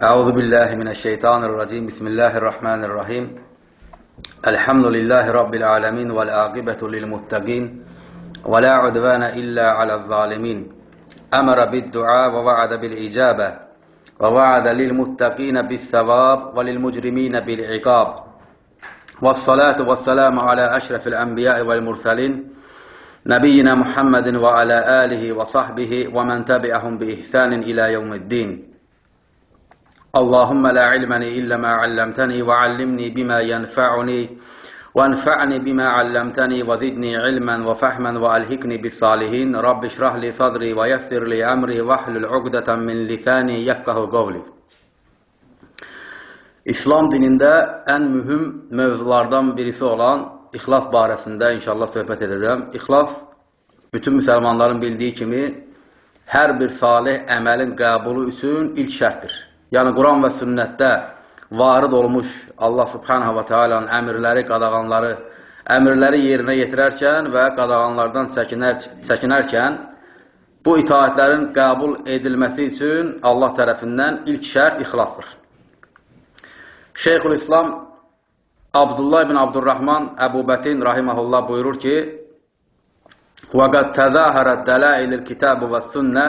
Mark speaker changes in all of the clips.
Speaker 1: أعوذ بالله من الشيطان الرجيم. بسم الله الرحمن الرحيم. الحمد لله رب العالمين والعاقبة للمتقين ولا عدوان إلا على الظالمين. أمر بالدعاء ووعد بالإجابة ووعد للمتقين بالثواب وللمجرمين بالعقاب. والصلاة والسلام على أشرف الأنبياء والمرسلين نبينا محمد وعلى آله وصحبه ومن تبعهم بإحسان إلى يوم الدين. اللهم لا علم لي إلا ما علمتني وعلمني بما ينفعني وانفعني بما علمتني وزدني علما وفهما وألهكني بالصالحين رب اشرح لي صدري ويسر لي أمري واحلل عقدة من lisani yefqahu qavli. İslam dinində ən mühüm mövzulardan birisi olan ixlas barəsində inşallah söhbət edəcəm. İxlas bütün müsəlmanların bildiyi kimi hər bir salih əməlin qəbulu üçün ilk şərtdir. yəni Quran və sünnətdə varid olmuş Allah subhanahu və tealanın əmirləri, qadağanları, əmirləri yerinə yetirərkən və qadağanlardan çəkinər, çəkinərkən bu itaətlərin qəbul edilməsi üçün Allah tərəfindən ilk şərt ixlasdır. Şeyxül İslam Abdullah ibn Abdurrahman Əbu Bətin rahiməhullah buyurur ki: "Və qad təzahərət dəlailəl-kitab və sünnə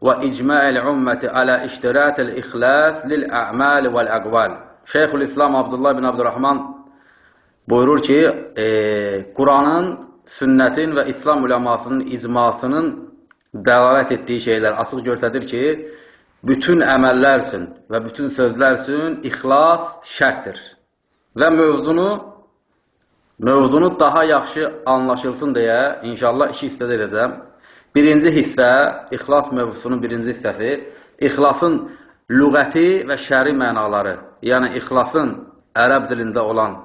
Speaker 1: وإجماع الأمة على اشتراط الإخلاص للأعمال والأقوال. Şeyhül İslam Abdullah bin Abdurrahman buyurur ki, e, Quranın, sünnətin və İslam uləmasının icmasının dəlalət etdiyi şeylər açıq göstərir ki, bütün əməllər üçün və bütün sözlər üçün ixlas şərtdir. Və mövzunu mövzunu daha yaxşı anlaşılsın deyə inşallah iki hissədə edəcəm. Birinci hissə, ixlas mövzusunun birinci hissəsi, ixlasın lüğəti və şəri mənaları, yəni ixlasın ərəb dilində olan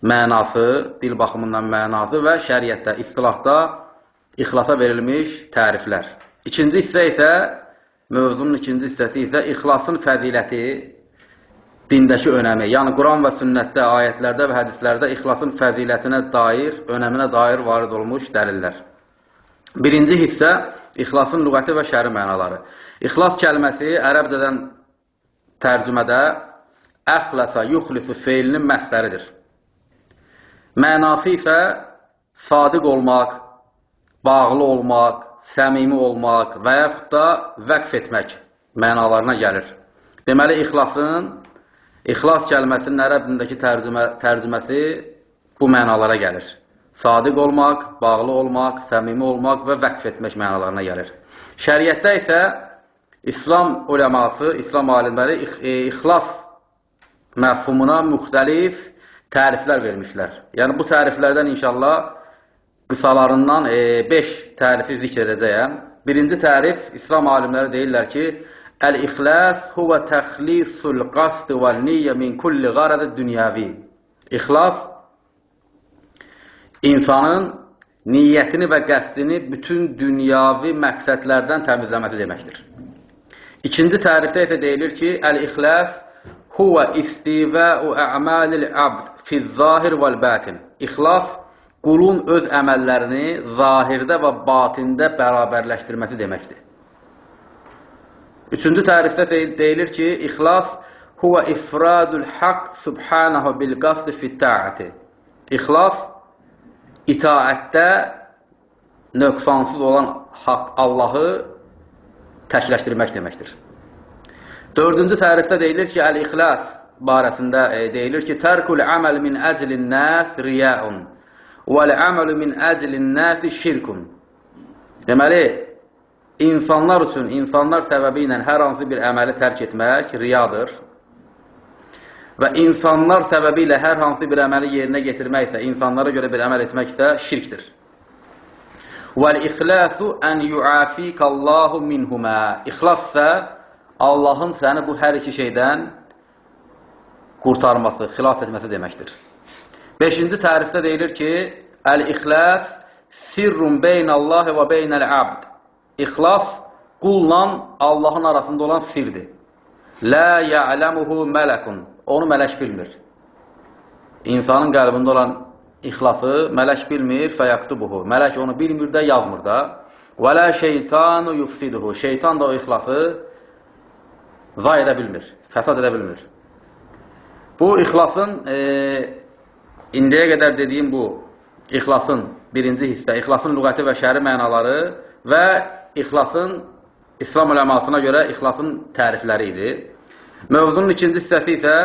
Speaker 1: mənası, dil baxımından mənası və şəriətdə, istilahda ixlasa verilmiş təriflər. İkinci hissə isə, mövzunun ikinci hissəsi isə ixlasın fəziləti, dindəki önəmi, yəni Quran və sünnətdə, ayətlərdə və hədislərdə ixlasın fəzilətinə dair, önəminə dair varid olmuş dəlillər. Birinci hissə ixlasın lüğəti və şəri mənaları. İxlas kəlməsi ərəbcədən tərcümədə əxləsə, yuxlisu feilinin məhsəridir. Mənası isə sadiq olmaq, bağlı olmaq, səmimi olmaq və yaxud da vəqf etmək mənalarına gəlir. Deməli, ixlasın, ixlas kəlməsinin ərəb dilindəki tərcümə, tərcüməsi bu mənalara gəlir sadiq olmaq, bağlı olmaq, səmimi olmaq və vəqf etmək mənalarına gəlir. Şəriətdə isə İslam uləması, İslam alimləri e, ixlas məfhumuna müxtəlif təriflər vermişlər. Yəni, bu təriflərdən inşallah qısalarından 5 e, tərifi zikr edəcəyəm. Birinci tərif, İslam alimləri deyirlər ki, Əl-İxlas huvə təxlisul qasd və niyyə min kulli qaradı dünyəvi. İxlas insanın niyyətini və qəsdini bütün dünyavi məqsədlərdən təmizləməsi deməkdir. İkinci tərifdə isə deyilir ki, Əl-İxləs huvə istivəu ə'malil abd fiz-zahir vəl-bətin. İxlas qulun öz əməllərini zahirdə və batində bərabərləşdirməsi deməkdir. Üçüncü tərifdə deyilir ki, İxlas huvə ifradul haqq subhanahu bil qasd fit-ta'ati. İxlas itaətdə nöqsansız olan haqq Allahı təkləşdirmək deməkdir. Dördüncü tərifdə deyilir ki, əl-ixlas barəsində e, deyilir ki, tərkul əməl min əclin nəs riyəun vəl-əməlu min əclin nəsi şirkun. Deməli, insanlar üçün, insanlar səbəbi ilə hər hansı bir əməli tərk etmək riyadır və insanlar səbəbi ilə hər hansı bir əməli yerinə getirməksə, insanlara görə bir əməl etməksə şirkdir. Vəl-ixlasu ən yuafikallahu minhumə. İxlas isə Allahın səni bu hər iki şeydən qurtarması, xilas etməsi deməkdir. Beşinci tərifdə deyilir ki, Əl-ixlas sirrun beynəllahi və beynəl-abd. İxlas qulla Allahın arasında olan sirdir. Lə ya'ləmuhu mələkun onu mələk bilmir. İnsanın qəlbində olan ixlası mələk bilmir, fəyaktubuhu. Mələk onu bilmir də, yazmır da. Və lə şeytanu yufsiduhu. Şeytan da o ixlası zay edə bilmir, fəsad edə bilmir. Bu, ixlasın, e, indiyə qədər dediyim bu, ixlasın birinci hissə, ixlasın lüğəti və şəri mənaları və ixlasın İslam uləmasına görə ixlasın tərifləri idi. Mövzunun ikinci hissəsi isə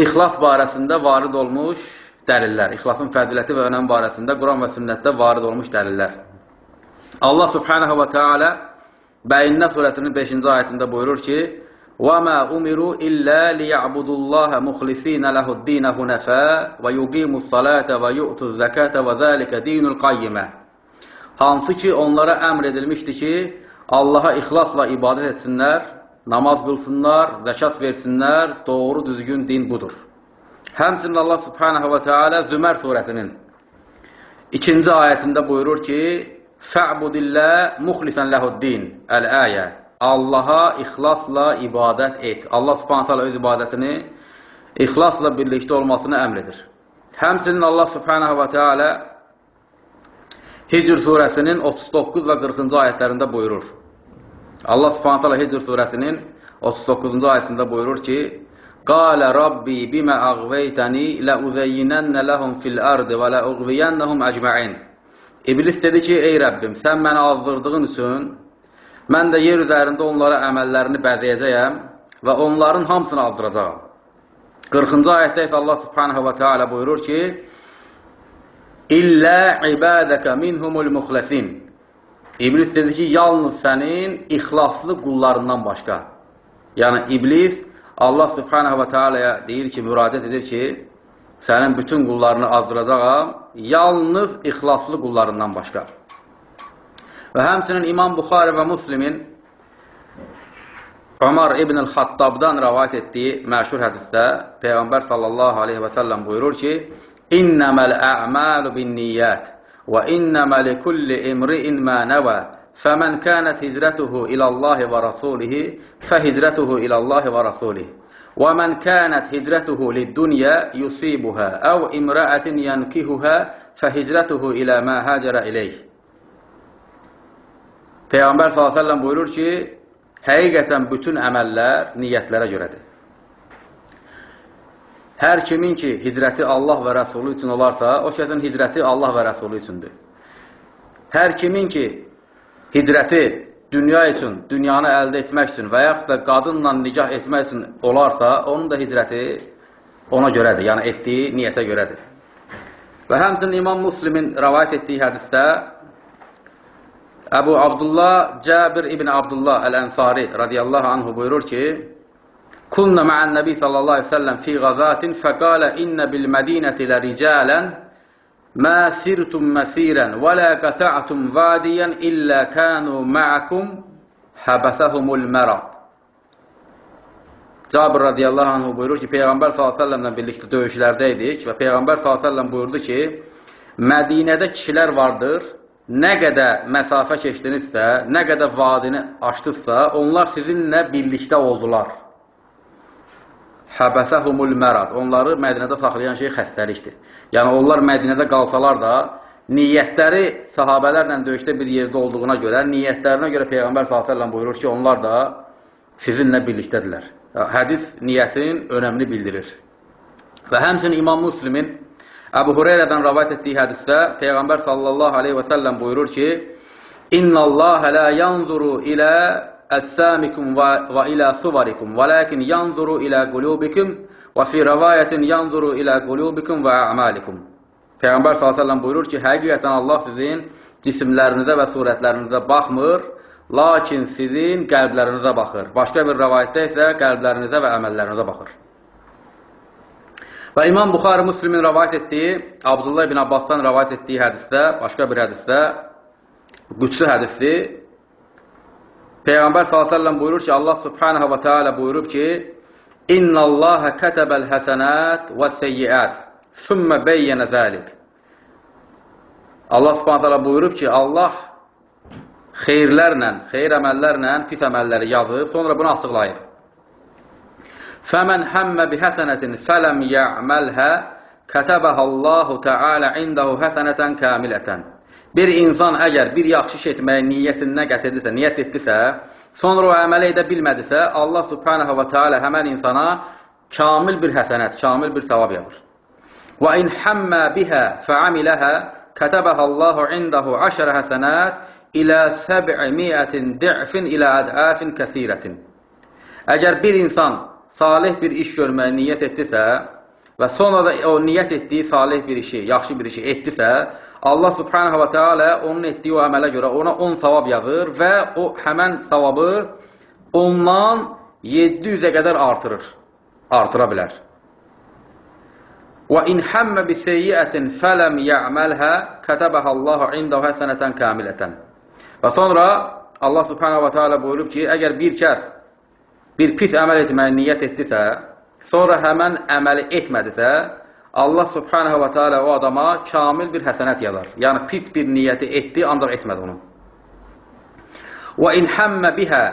Speaker 1: ixlas barəsində varid olmuş dəlillər, ixlasın fəziləti və önəm barəsində Quran və sünnətdə varid olmuş dəlillər. Allah subhanahu və teala Bəyinnə surəsinin 5-ci ayətində buyurur ki, وَمَا أُمِرُوا إِلَّا لِيَعْبُدُوا اللَّهَ مُخْلِصِينَ لَهُ الدِّينَ هُنَفَاءَ وَيُقِيمُوا الصَّلَاةَ وَيُؤْتُوا الزَّكَاةَ وَذَلِكَ دِينُ الْقَيِّمَةِ Hansı ki, onlara əmr edilmişdi ki, Allaha ixlasla ibadət etsinlər, namaz qılsınlar, zəkat versinlər, doğru düzgün din budur. Həmçinin Allah subhanahu və teala Zümər surəsinin ikinci ayətində buyurur ki, Fə'budillə muxlisən ləhuddin. Əl-əyə. Allaha ixlasla ibadət et. Allah subhanət hala öz ibadətini ixlasla birlikdə olmasını əmr edir. Həmsinin Allah subhanahu və teala Hicr surəsinin 39 və 40-cı ayətlərində buyurur. Allah subhanət hala Hicr surəsinin 39-cu ayətində buyurur ki, Qalə Rabbi bimə əğveytəni ləuzeyyinənnə ləhum fil ardı və ləuğviyənnəhum əcməin. İblis dedi ki, ey Rəbbim, sən məni azdırdığın üçün mən də yer üzərində onlara əməllərini bəzəyəcəyəm və onların hamısını azdıracağam. 40-cı ayətdə isə Allah subhanahu və teala buyurur ki, İllə ibədəkə minhumul muxləsin. İblis dedi ki, yalnız sənin ixlaslı qullarından başqa. Yəni, İblis Allah subhanahu və teala'ya deyir ki, müraciət edir ki, sənin bütün qullarını azdıracağam, yalnız ixlaslı qullarından başqa. Və həmçinin İmam Buxari və Muslimin Ömər ibn-i Xattabdan rəvayət etdiyi məşhur hədisdə Peyğəmbər sallallahu aleyhi və səlləm buyurur ki, İnnəməl ə'məlu bin niyyət وإنما لكل امرئ ما نوى فمن كانت هجرته إلى الله ورسوله فهجرته إلى الله ورسوله. ومن كانت هجرته للدنيا يصيبها أو امرأة ينكهها فهجرته إلى ما هاجر إليه. Peygamber sallallahu aleyhi ve sellem buyurur ki, həqiqətən bütün əməllər niyyətlərə görədir. Hər kimin ki, hicrəti Allah və Rəsulu üçün olarsa, o kəsin hicrəti Allah və Rəsulu üçündür. Hər kimin ki, hicrəti dünya üçün, dünyanı əldə etmək üçün və yaxud da qadınla nikah etmək üçün olarsa, onun da hicrəti ona görədir, yəni etdiyi niyyətə görədir. Və həmçinin İmam Muslimin rəvayət etdiyi hədisdə Əbu Abdullah Cəbir ibn Abdullah Əl-Ənsari radiyallahu anhu buyurur ki, Kulna ma'an Nabi sallallahu aleyhi ve sellem fi gazatin fekale inne bil medineti le ricalen ma sirtum mesiren ve la kata'tum vadiyen illa kanu ma'akum habasahumul merad. Cabir radiyallahu anh buyurur ki, Peyğəmbər s.ə.v-lə birlikdə döyüşlərdə idik və Peyğəmbər s.ə.v buyurdu ki, Mədinədə kişilər vardır, nə qədər məsafə keçdinizsə, nə qədər vadini açdınızsa, onlar sizinlə birlikdə oldular. Həbəsəhumul mərad. Onları Mədinədə saxlayan şey xəstəlikdir. Yəni, onlar Mədinədə qalsalar da, niyyətləri sahabələrlə döyüşdə bir yerdə olduğuna görə, niyyətlərinə görə Peyğəmbər s.ə.v buyurur ki, onlar da sizinlə birlikdədirlər. Hədis niyyətin önəmini bildirir. Və həmçinin İmam Müslimin Əbu Hureyrədən rəvayət etdiyi hədisdə Peyğəmbər sallallahu aleyhi və səlləm buyurur ki, İnna Allah la yanzuru ilə əssamikum və ilə suvarikum və lakin yanzuru ilə qulubikum Və fi rəvayətin yanzuru ilə qulubikum və əmalikum. Peyğəmbər s.ə.v buyurur ki, həqiqətən Allah sizin cisimlərinizə və surətlərinizə baxmır, lakin sizin qəlblərinizə baxır. Başqa bir rəvayətdə isə qəlblərinizə və əməllərinizə baxır. Və İmam Buxarı Müslimin rəvayət etdiyi, Abdullah ibn Abbasdan rəvayət etdiyi hədisdə, başqa bir hədisdə, qüdsü hədisi, Peyğəmbər s.ə.v buyurur ki, Allah subhanahu və teala buyurub ki, İnna Allaha kətəbəl həsənət və seyyiət. Sümmə beyyənə zəlik. Allah subhanətələ buyurub ki, Allah xeyirlərlə, xeyir əməllərlə pis əməlləri yazıb, sonra bunu açıqlayır. Fəmən həmmə bi həsənətin fələm yə'məlhə kətəbəhə Allahu Teala indəhu həsənətən kamilətən. Bir insan əgər bir yaxşı iş etməyə niyyətindən qət edirsə, niyyət etdirsə, sonra o əməl edə bilmədisə, Allah subhanahu və teala həmən insana kamil bir həsənət, kamil bir savab yazır. Və in hammə bihə fəamiləhə kətəbəhə Allahu indahu aşərə həsənət ilə səb'imiyyətin di'fin ilə ədəfin kəsirətin. Əgər bir insan salih bir iş görməyə niyyət etdisə və sonra da o niyyət etdiyi salih bir işi, yaxşı bir işi etdisə, Allah subhanahu wa ta'ala onun etdiyi o əmələ görə ona 10 savab yazır və o həmən savabı ondan 700-ə qədər artırır, artıra bilər. Hammə bi seyyiətin fələm ya'məlhə kətəbəhə Allahu indahu həsənətən kamilətən. Və sonra Allah subhanahu wa ta'ala buyurub ki, əgər bir kəs bir pis əməl etməyə niyyət etdisə, sonra həmən əməli etmədisə, Allah subhanahu wa ta'ala o adama kamil bir həsənət yazar. Yəni, pis bir niyyəti etdi, ancaq etmədi onu. Və in həmmə bihə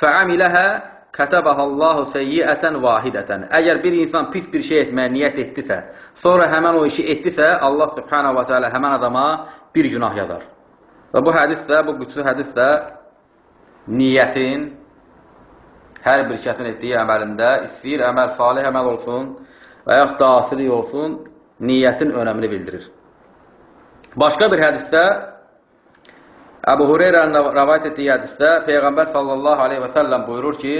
Speaker 1: fəamiləhə kətəbəhə Allahu seyyiətən vahidətən. Əgər bir insan pis bir şey etməyə niyyət etdisə, sonra həmən o işi etdisə, Allah subhanahu wa ta'ala həmən adama bir günah yazar. Və bu hədis də, bu qüdsü hədis də niyyətin hər bir kəsin etdiyi əməlində istəyir əməl salih əməl olsun və yaxud da asilik olsun, niyyətin önəmini bildirir. Başqa bir hədisdə Əbu Hureyrənin rəvayət etdiyi hədisdə Peyğəmbər sallallahu aleyhi və səlləm buyurur ki,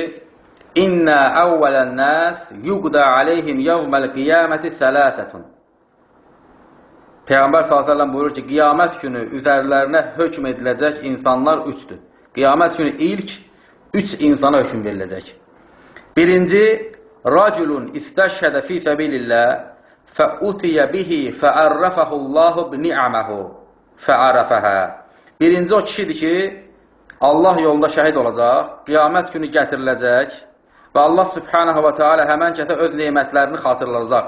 Speaker 1: İnnə əvvələn nəs yuqda aleyhim yevməl qiyaməti sələsətun. Peyğəmbər s.ə.v buyurur ki, qiyamət günü üzərlərinə hökm ediləcək insanlar üçdür. Qiyamət günü ilk üç insana hökm veriləcək. Birinci, racülun istəşhədə fi səbilillah fəutiyə bihi fəərrəfəhullahu bni'aməhu fəərrəfəhə. Birinci o kişidir ki, Allah yolunda şəhid olacaq, qiyamət günü gətiriləcək və Allah subhanahu və teala həmən kəsə öz neymətlərini xatırlayacaq,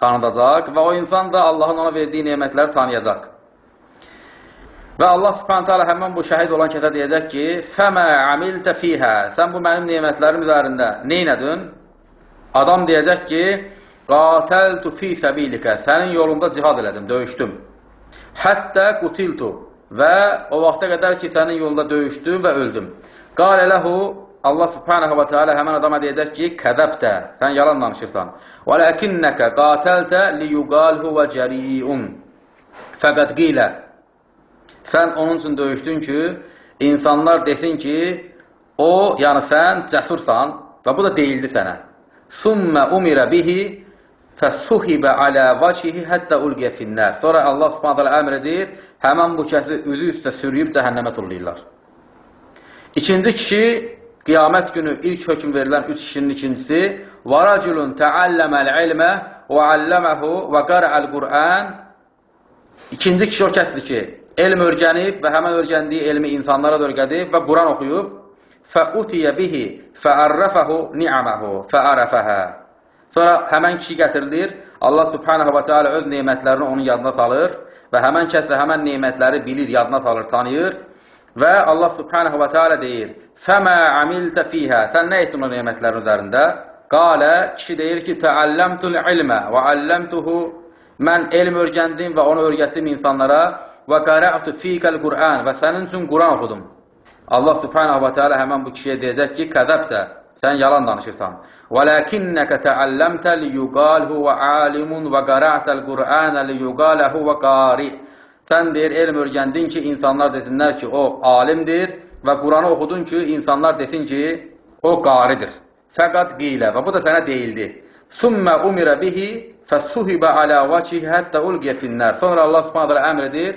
Speaker 1: tanıdacaq və o insan da Allahın ona verdiyi neymətləri tanıyacaq. Və Allah subhanət hələ həmən bu şəhid olan kəsə deyəcək ki, Fəmə amiltə fihə, sən bu mənim neymətlərim üzərində neynədin? Adam deyəcək ki, Qatəltu fi səbilikə, sənin yolunda cihad elədim, döyüşdüm. Həttə qutiltu və o vaxta qədər ki, sənin yolunda döyüşdüm və öldüm. Qalə ləhu, Allah subhanəhə və teala həmən adama deyəcək ki, kədəbtə, sən yalan danışırsan. Və ləkinnəkə qatəltə liyuqalhu və cəriun. Fəqət qilə, Sən onun üçün döyüşdün ki, insanlar desin ki, o, yəni sən cəsursan və bu da deyildi sənə. Sümmə umirə bihi fəsuhibə alə vacihi həttə ulqiyə finnər. Sonra Allah subhanətələ əmr edir, həmən bu kəsi üzü üstə sürüyüb cəhənnəmə tullayırlar. İkinci kişi, qiyamət günü ilk hökum verilən üç kişinin ikincisi, وَرَجُلٌ تَعَلَّمَ الْعِلْمَ وَعَلَّمَهُ وَقَرَعَ الْقُرْآنِ İkinci kişi o kəsdir ki, elm örgənib və həmən örgəndiyi elmi insanlara da örgədib və Quran oxuyub fəutiyə bihi fəərrəfəhu ni'aməhu fəərəfəhə Sonra həmən kişi gətirilir, Allah subhanahu və teala öz neymətlərini onun yadına salır və həmən kəs də həmən neymətləri bilir, yadına salır, tanıyır və Allah subhanahu və teala deyir, fəmə amiltə fihə, sən nə etdin o neymətlərin üzərində? Qalə, kişi deyir ki, təəlləmtul ilmə və əlləmtuhu, mən elm örgəndim və onu örgətdim insanlara və qara'tu fikəl Qur'an və sənin üçün Quran oxudum. Allah subhanahu və teala həmən bu kişiyə deyəcək ki, kəzəbdə, sən yalan danışırsan. وَلَكِنَّكَ تَعَلَّمْتَ لِيُقَالْ هُوَ عَالِمٌ وَقَرَعْتَ الْقُرْآنَ لِيُقَالَ هُوَ قَارِئ Sən deyir, elm örgəndin ki, insanlar desinlər ki, o alimdir və Quranı oxudun ki, insanlar desin ki, o qaridir. Fəqat qilə və bu da sənə deyildi. Sümmə umirə bihi fəsuhibə alə vacihi həttə ulqiyə finnər. Sonra Allah subhanədə əmr edir,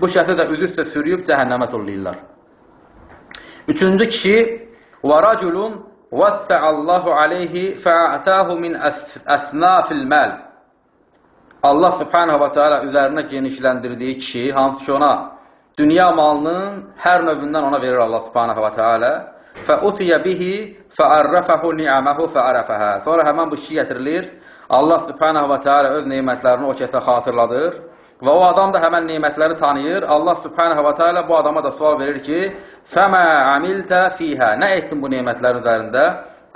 Speaker 1: bu şəxsi də üzü üstə sürüyüb cəhənnəmə tullayırlar. Üçüncü kişi və raculun vəssəallahu aleyhi fəətəhu min əsnafil məl Allah subhanahu və teala üzərinə genişləndirdiyi kişi, hansı ki ona dünya malının hər növündən ona verir Allah subhanahu və teala fəutiyə bihi fəərrəfəhu ni'aməhu fəərəfəhə Sonra həmən bu kişi gətirilir, Allah subhanahu və teala öz neymətlərini o kəsə xatırladır Və o adam da həmən nemətləri tanıyır. Allah subhanahu və teala bu adama da sual verir ki, Fəmə amiltə fiyhə. Nə etdin bu nemətlər üzərində?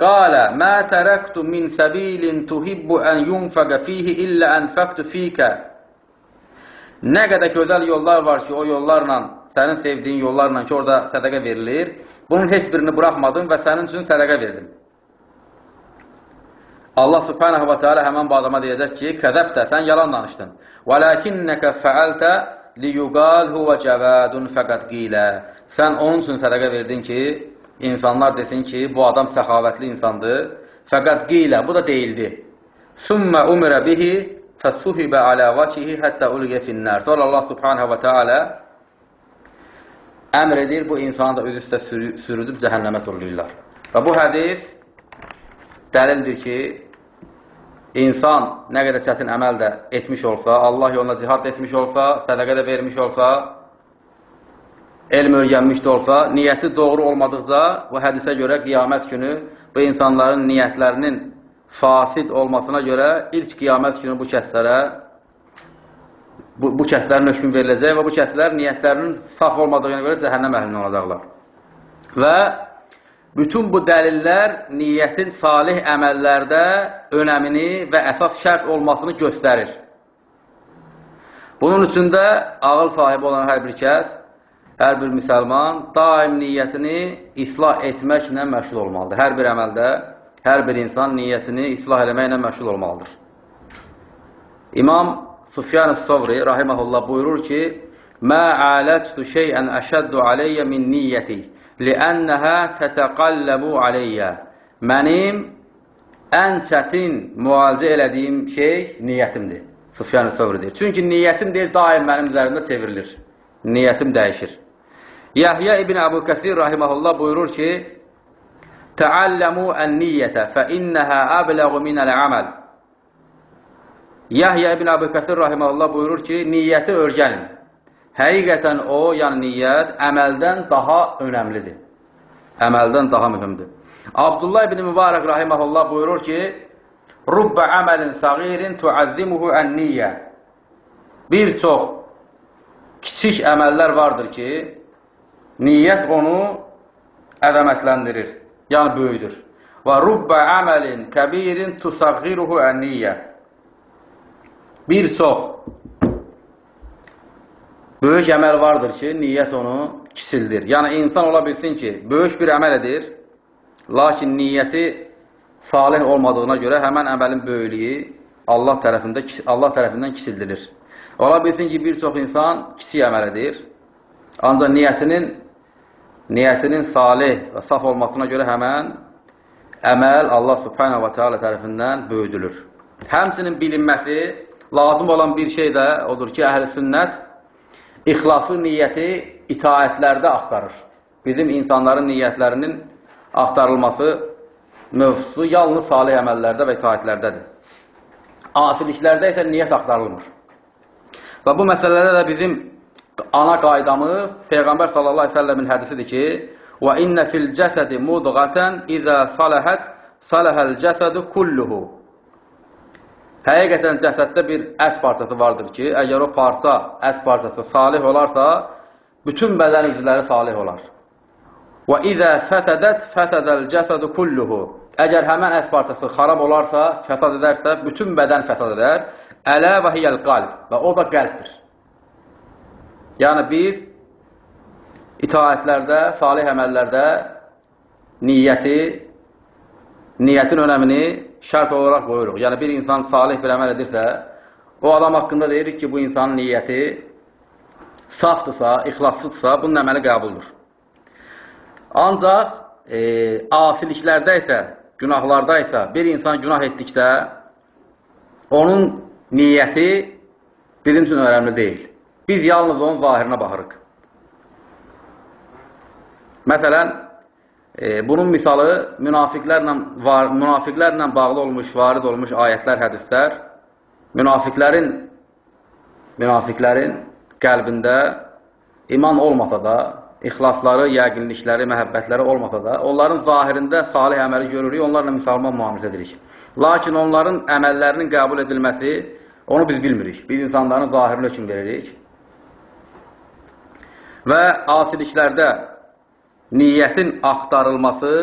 Speaker 1: Qalə, mə tərəktu min səbilin tuhibbu ən yunfəqə fihi illə ənfəqtu fikə. Nə qədər gözəl yollar var ki, o yollarla, sənin sevdiyin yollarla ki, orada sədəqə verilir. Bunun heç birini buraxmadım və sənin üçün sədəqə verdim. Allah subhanahu və teala həmən bu adama deyəcək ki, kəzəbtə, sən yalan danışdın. Və ləkinnəkə fəəltə liyuqal huvə cəvədun fəqət qilə. Sən onun üçün sədəqə verdin ki, insanlar desin ki, bu adam səxavətli insandır. Fəqət qilə, bu da deyildi. Sümmə umrə bihi fəsuhibə alə vəkihi həttə ulqə finnər. Sonra Allah subhanahu və teala əmr edir, bu insanı da öz üstə sürüdüb cəhənnəmə turlayırlar. Və bu hədis dəlildir ki, insan nə qədər çətin əməl də etmiş olsa, Allah yoluna cihad etmiş olsa, sədəqə də vermiş olsa, elm öyrənmiş də olsa, niyyəti doğru olmadıqca bu hədisə görə qiyamət günü bu insanların niyyətlərinin fasid olmasına görə ilk qiyamət günü bu kəslərə bu, bu kəslərin hökmü veriləcək və bu kəslər niyyətlərinin saf olmadığına görə cəhənnəm əhlində olacaqlar. Və bütün bu dəlillər niyyətin salih əməllərdə önəmini və əsas şərt olmasını göstərir. Bunun üçün də ağıl sahibi olan hər bir kəs, hər bir müsəlman daim niyyətini islah etməklə məşğul olmalıdır. Hər bir əməldə hər bir insan niyyətini islah eləməklə məşğul olmalıdır. İmam Sufyan-ı Savri rahiməhullah buyurur ki, Mə aləctu şeyən əşəddu aleyyə min niyyəti liənnəhə tətəqalləbu aleyyə Mənim ən çətin müalicə elədiyim şey niyyətimdir. Sufyan-ı Savri deyir. Çünki niyyətim deyil, daim mənim üzərimdə çevrilir. Niyyətim dəyişir. Yahya ibn Əbu Kəsir rahiməhullah buyurur ki, Təalləmu ən-niyyətə fə innəhə əbləğu minəl-əməl Yahya ibn Əbu Kəsir rahiməhullah buyurur ki, niyyəti örgənin. Həqiqətən o, yəni niyyət, əməldən daha önəmlidir. Əməldən daha mühümdür. Abdullah ibn Mübarək rahiməhullah buyurur ki, Rubbə əməlin səğirin tuəzzimuhu ən-niyyə Bir çox kiçik əməllər vardır ki, niyyət onu əzəmətləndirir, yəni böyüdür. Və rubbə əməlin kəbirin tusaggiruhu ən-niyyə Bir çox böyük əməl vardır ki, niyyət onu kisildir. Yəni, insan ola bilsin ki, böyük bir əməl edir, lakin niyyəti salih olmadığına görə həmən əməlin böyüklüyü Allah, tərəfində, Allah tərəfindən kisildirir. Ola bilsin ki, bir çox insan kiçik əməl edir, ancaq niyyətinin niyyətinin salih və saf olmasına görə həmən əməl Allah subhanahu wa ta'ala tərəfindən böyüdülür. Həmçinin bilinməsi lazım olan bir şey də odur ki, əhl-i sünnət ixlaslı niyyəti itaətlərdə axtarır. Bizim insanların niyyətlərinin axtarılması mövzusu yalnız salih əməllərdə və itaətlərdədir. Asiliklərdə isə niyyət axtarılmır. Və bu məsələdə də bizim ana qaydamız Peyğəmbər sallallahu əleyhi və səlləmin hədisidir ki: "Və innə fil cəsədi mudğatan izə salahat salahal cəsədu kulluhu." Həqiqətən cəsəddə bir ət parçası vardır ki, əgər o parça, ət parçası salih olarsa, bütün bədən üzvləri salih olar. Və izə fəsədət fəsədəl cəsədu kulluhu. Əgər həmən ət parçası xarab olarsa, fəsad edərsə, bütün bədən fəsad edər. Ələ və hiyəl qalb və o da qəlbdir. Yəni biz itaətlərdə, salih əməllərdə niyyəti, niyyətin önəmini şərt olaraq qoyuruq. Yəni bir insan salih bir əməl edirsə, o adam haqqında deyirik ki, bu insanın niyyəti safdırsa, ixlassızsa, bunun əməli qəbuldur. Ancaq e, asiliklərdə isə, günahlarda isə bir insan günah etdikdə onun niyyəti bizim üçün önəmli deyil. Biz yalnız onun zahirinə baxırıq. Məsələn, e, bunun misalı münafiqlərlə, var, münafiqlərlə bağlı olmuş, varid olmuş ayətlər, hədislər, münafiqlərin münafiqlərin qəlbində iman olmasa da, ixlasları, yəqinlikləri, məhəbbətləri olmasa da, onların zahirində salih əməli görürük, onlarla müsəlman müamilə edirik. Lakin onların əməllərinin qəbul edilməsi, onu biz bilmirik. Biz insanların zahirinə hökum veririk. Və asiliklərdə niyyətin axtarılması,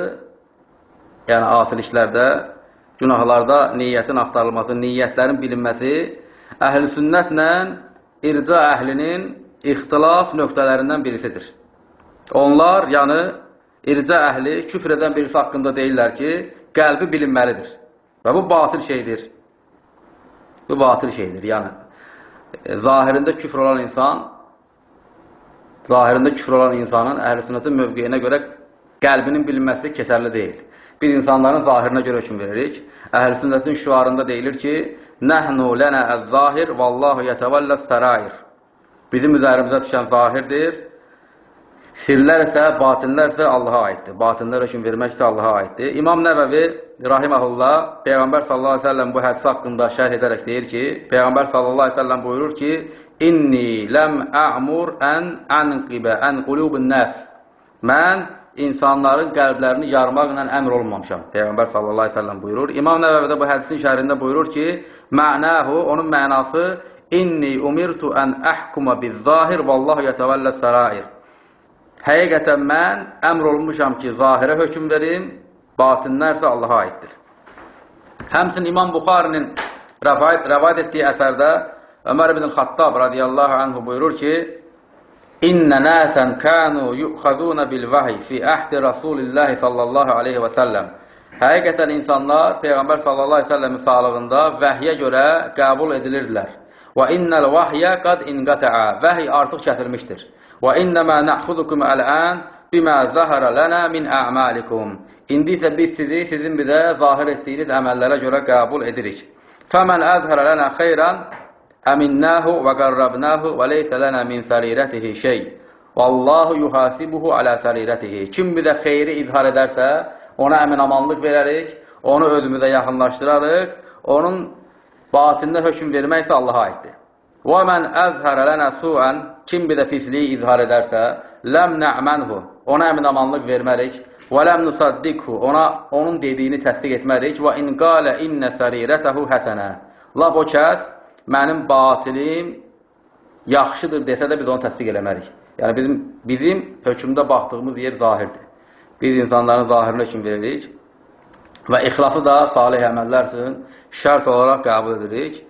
Speaker 1: yəni asiliklərdə, günahlarda niyyətin axtarılması, niyyətlərin bilinməsi əhl-i sünnətlə irca əhlinin ixtilaf nöqtələrindən birisidir. Onlar, yəni, irca əhli küfr edən birisi haqqında deyirlər ki, qəlbi bilinməlidir. Və bu batıl şeydir. Bu batıl şeydir. Yəni, e, zahirində küfr olan insan, zahirində küfr olan insanın əhl-i sünnətin mövqeyinə görə qəlbinin bilinməsi keçərli deyil. Biz insanların zahirinə görə hökm veririk. Əhl-i sünnətin şuarında deyilir ki, Nəhnu lənə əz-zahir, vallahu yətəvəlləz sərair. Bizim üzərimizə düşən zahirdir. Sirlər isə, batinlər isə Allaha aiddir. Batinlər hökm vermək isə Allaha aiddir. İmam Nəvəvi, rahiməhullah, Peyğəmbər sallallahu aleyhi ve sellem bu hədisi haqqında şərh edərək deyir ki, Peyğəmbər sallallahu aleyhi ve sellem buyurur ki, İnni ləm ə'mur ən ənqibə ən qulubun nəs. Mən insanların qəlblərini yarmaqla əmr olmamışam. Peyğəmbər sallallahu aleyhi ve sellem buyurur. İmam Nəvəvi də bu hədisin şərhində buyurur ki, Mənahu, onun mənası İnni umirtu ən əhkuma biz-zahir vallahu yətəvəllə sərair. Həqiqətən mən əmr olmuşam ki, zahirə hökm verim, batinlər isə Allaha aiddir. Həmçin İmam Buxarinin rəvayət etdiyi əsərdə Ömər ibn Xattab radiyallahu anhu buyurur ki, İnnə nəsən kənu yuxazuna bil-vahiy fi əhdi Rasulillahi sallallahu aleyhi və səlləm. Həqiqətən insanlar Peyğəmbər sallallahu aleyhi və səlləmin sağlığında vəhyə görə qəbul edilirdilər. Və innəl vahyə qad inqətəə. Vəhy artıq kəsilmişdir. Və innəmə nəxudukum əl-ən bimə zəhərə lənə min ə'malikum. İndi isə biz sizi, sizin bizə zahir etdiyiniz əməllərə görə qəbul edirik. Fəmən əzhərə lənə xeyrən əminnəhu və qarrabnəhu və leysə lənə min sərirətihi şey. Vallahu yuhasibuhu alə sərirətihi. Kim bizə xeyri izhar edərsə, ona əminamanlıq verərik, onu özümüzə yaxınlaşdırarıq, onun batində hökm vermək isə Allaha aiddir. Və mən əzhərə lənə suən, kim bir də pisliyi izhar edərsə, ləm nə'mənhu, ona əminamanlıq vermərik, və ləm nusaddikhu, ona onun dediyini təsdiq etmərik, və in qalə innə sərirətəhu həsənə. Lab o kəs, mənim batilim yaxşıdır desə də biz onu təsdiq eləmərik. Yəni bizim, bizim hökmdə baxdığımız yer zahirdir. Biz insanların zahirinə hökm veririk və ixlası da salih əməllər üçün şərt olaraq qəbul edirik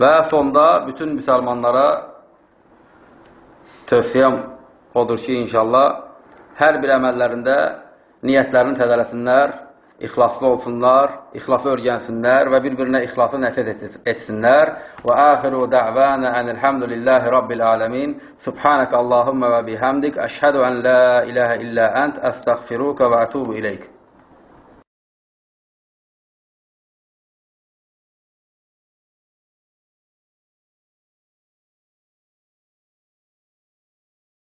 Speaker 1: və sonda bütün müsəlmanlara tövsiyəm odur ki, inşallah hər bir əməllərində niyyətlərini təzələsinlər, ixlaslı olsunlar, ixlası örgənsinlər və bir-birinə ixlası nəsib etsinlər. Və axiru dəvənə ənilhamdülillahi rabbil aləmin. Subhanək Allahumma və bihamdik. Əşhədu ən la iləhə illə ənt. Əstəğfiruka və ətubu iləyik.